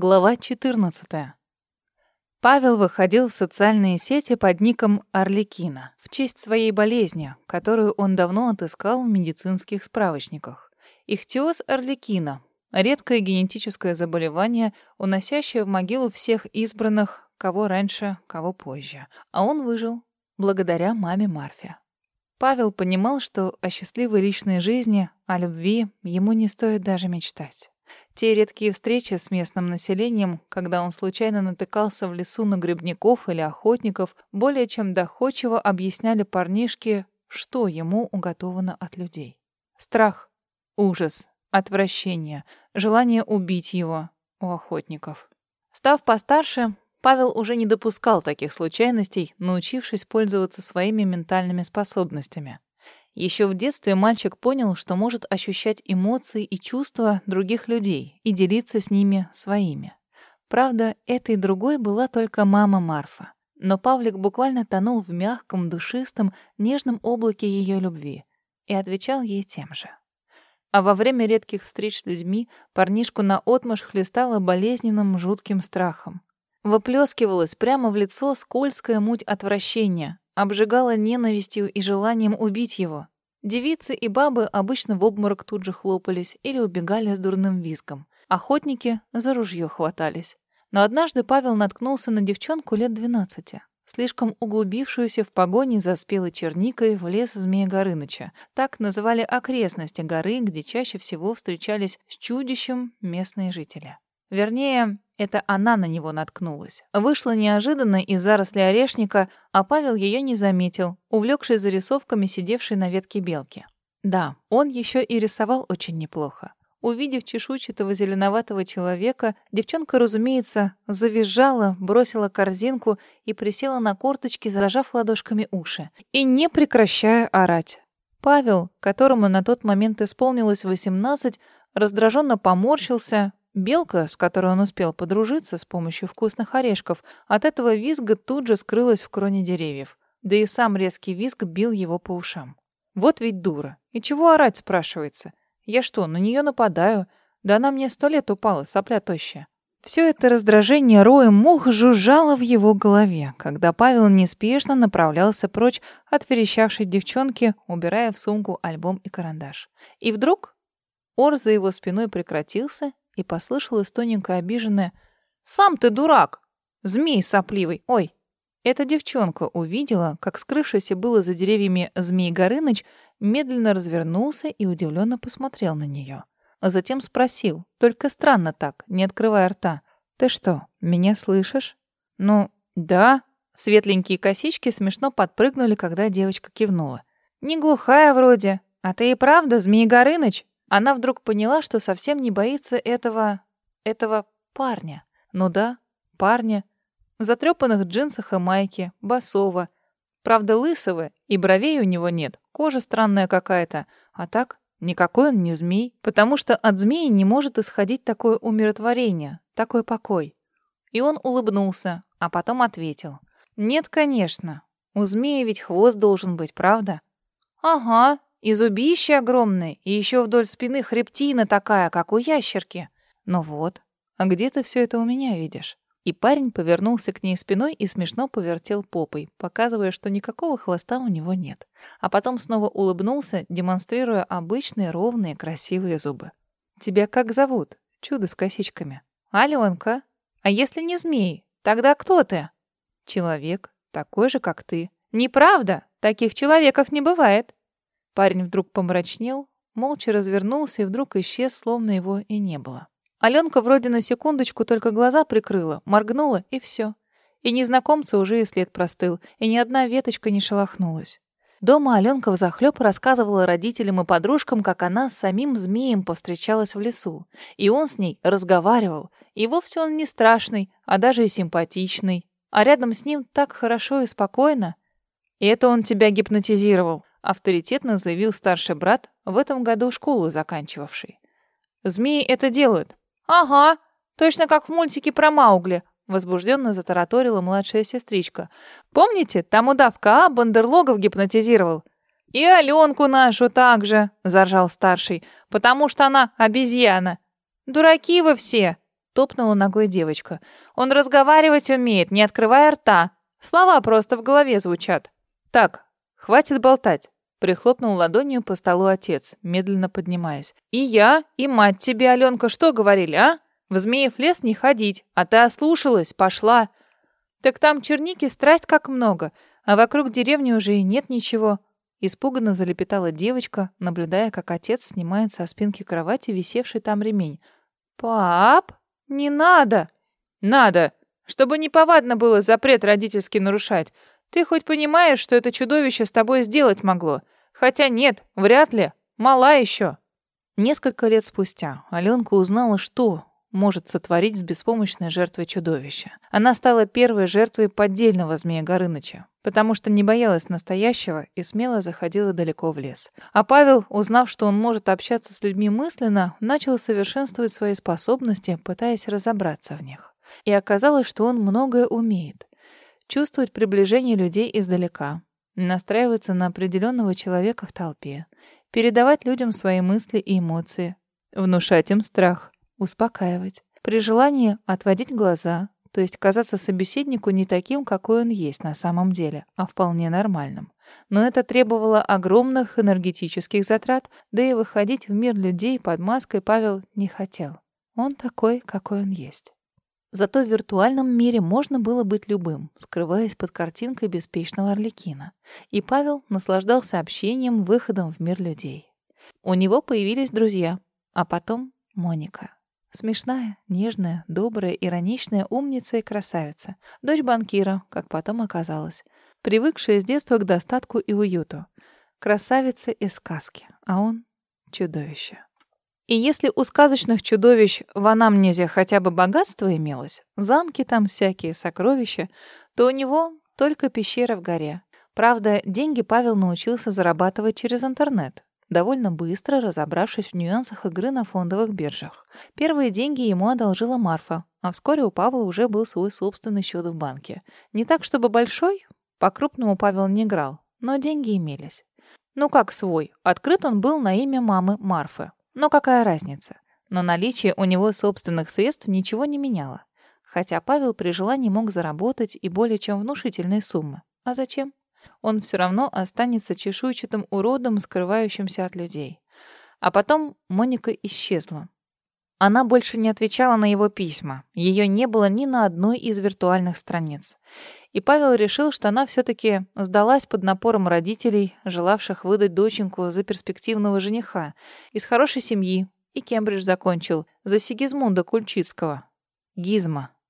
Глава 14. Павел выходил в социальные сети под ником Орликина в честь своей болезни, которую он давно отыскал в медицинских справочниках. Ихтиоз Орликина — редкое генетическое заболевание, уносящее в могилу всех избранных, кого раньше, кого позже. А он выжил благодаря маме Марфе. Павел понимал, что о счастливой личной жизни, о любви ему не стоит даже мечтать. Те редкие встречи с местным населением, когда он случайно натыкался в лесу на грибников или охотников, более чем доходчиво объясняли парнишке, что ему уготовано от людей. Страх, ужас, отвращение, желание убить его у охотников. Став постарше, Павел уже не допускал таких случайностей, научившись пользоваться своими ментальными способностями. Еще в детстве мальчик понял, что может ощущать эмоции и чувства других людей и делиться с ними своими. Правда, этой другой была только мама Марфа. Но Павлик буквально тонул в мягком, душистом, нежном облаке ее любви и отвечал ей тем же. А во время редких встреч с людьми парнишку наотмашь хлестало болезненным, жутким страхом. Выплескивалась прямо в лицо скользкая муть отвращения, обжигала ненавистью и желанием убить его. Девицы и бабы обычно в обморок тут же хлопались или убегали с дурным визгом. Охотники за ружье хватались. Но однажды Павел наткнулся на девчонку лет двенадцати, слишком углубившуюся в погоне за спелой черникой в лес Змея Горыныча. Так называли окрестности горы, где чаще всего встречались с чудищем местные жители. Вернее, это она на него наткнулась. Вышла неожиданно из заросли орешника, а Павел ее не заметил, увлекшись зарисовками сидевшей на ветке белки. Да, он еще и рисовал очень неплохо. Увидев чешуйчатого зеленоватого человека, девчонка, разумеется, завизжала, бросила корзинку и присела на корточки, зажав ладошками уши, и не прекращая орать. Павел, которому на тот момент исполнилось 18, раздраженно поморщился, Белка, с которой он успел подружиться с помощью вкусных орешков, от этого визга тут же скрылась в кроне деревьев. Да и сам резкий визг бил его по ушам. Вот ведь дура. И чего орать, спрашивается? Я что, на нее нападаю? Да она мне сто лет упала, сопля тощая. Все это раздражение роем мух жужжало в его голове, когда Павел неспешно направлялся прочь от верещавшей девчонки, убирая в сумку альбом и карандаш. И вдруг ор за его спиной прекратился, и послышалось тоненькое обиженное «Сам ты дурак! Змей сопливый! Ой!» Эта девчонка увидела, как скрывшийся было за деревьями змей Горыныч медленно развернулся и удивленно посмотрел на нее. А затем спросил, только странно так, не открывая рта. «Ты что, меня слышишь?» «Ну, да». Светленькие косички смешно подпрыгнули, когда девочка кивнула. «Не глухая вроде. А ты и правда Змей Горыныч?» Она вдруг поняла, что совсем не боится этого... этого парня. Ну да, парня. В затрепанных джинсах и майке, басова. Правда, лысого, и бровей у него нет, кожа странная какая-то. А так, никакой он не змей, потому что от змеи не может исходить такое умиротворение, такой покой. И он улыбнулся, а потом ответил. «Нет, конечно. У змеи ведь хвост должен быть, правда?» «Ага», и зубище огромное, и еще вдоль спины хребтина такая, как у ящерки. Ну вот, а где ты все это у меня видишь? И парень повернулся к ней спиной и смешно повертел попой, показывая, что никакого хвоста у него нет. А потом снова улыбнулся, демонстрируя обычные ровные красивые зубы. «Тебя как зовут? Чудо с косичками». «Аленка. А если не змей, тогда кто ты?» «Человек, такой же, как ты». «Неправда. Таких человеков не бывает». Парень вдруг помрачнел, молча развернулся и вдруг исчез, словно его и не было. Аленка вроде на секундочку только глаза прикрыла, моргнула, и все. И незнакомца уже и след простыл, и ни одна веточка не шелохнулась. Дома Аленка взахлёб рассказывала родителям и подружкам, как она с самим змеем повстречалась в лесу. И он с ней разговаривал. И вовсе он не страшный, а даже и симпатичный. А рядом с ним так хорошо и спокойно. И это он тебя гипнотизировал авторитетно заявил старший брат, в этом году школу заканчивавший. «Змеи это делают». «Ага, точно как в мультике про Маугли», возбужденно затараторила младшая сестричка. «Помните, там удавка А бандерлогов гипнотизировал?» «И Аленку нашу также», — заржал старший, «потому что она обезьяна». «Дураки вы все!» топнула ногой девочка. «Он разговаривать умеет, не открывая рта. Слова просто в голове звучат». «Так, хватит болтать», — прихлопнул ладонью по столу отец, медленно поднимаясь. «И я, и мать тебе, Аленка, что говорили, а? В Змеев лес не ходить, а ты ослушалась, пошла. Так там черники страсть как много, а вокруг деревни уже и нет ничего». Испуганно залепетала девочка, наблюдая, как отец снимает со спинки кровати висевший там ремень. «Пап, не надо!» «Надо! Чтобы неповадно было запрет родительский нарушать. Ты хоть понимаешь, что это чудовище с тобой сделать могло? Хотя нет, вряд ли. Мала еще». Несколько лет спустя Аленка узнала, что может сотворить с беспомощной жертвой чудовища. Она стала первой жертвой поддельного змея Горыныча, потому что не боялась настоящего и смело заходила далеко в лес. А Павел, узнав, что он может общаться с людьми мысленно, начал совершенствовать свои способности, пытаясь разобраться в них. И оказалось, что он многое умеет. Чувствовать приближение людей издалека, настраиваться на определенного человека в толпе, передавать людям свои мысли и эмоции, внушать им страх — успокаивать. При желании отводить глаза, то есть казаться собеседнику не таким, какой он есть на самом деле, а вполне нормальным. Но это требовало огромных энергетических затрат, да и выходить в мир людей под маской Павел не хотел. Он такой, какой он есть. Зато в виртуальном мире можно было быть любым, скрываясь под картинкой беспечного Орликина. И Павел наслаждался общением, выходом в мир людей. У него появились друзья, а потом Моника. Смешная, нежная, добрая, ироничная умница и красавица. Дочь банкира, как потом оказалось. Привыкшая с детства к достатку и уюту. Красавица из сказки, а он — чудовище. И если у сказочных чудовищ в анамнезе хотя бы богатство имелось, замки там всякие, сокровища, то у него только пещера в горе. Правда, деньги Павел научился зарабатывать через интернет довольно быстро разобравшись в нюансах игры на фондовых биржах. Первые деньги ему одолжила Марфа, а вскоре у Павла уже был свой собственный счет в банке. Не так, чтобы большой, по-крупному Павел не играл, но деньги имелись. Ну как свой, открыт он был на имя мамы Марфы. Но какая разница? Но наличие у него собственных средств ничего не меняло. Хотя Павел при желании мог заработать и более чем внушительные суммы. А зачем? он все равно останется чешуйчатым уродом, скрывающимся от людей. А потом Моника исчезла. Она больше не отвечала на его письма. Ее не было ни на одной из виртуальных страниц. И Павел решил, что она все-таки сдалась под напором родителей, желавших выдать доченьку за перспективного жениха, из хорошей семьи, и Кембридж закончил, за Сигизмунда Кульчицкого. Гизма.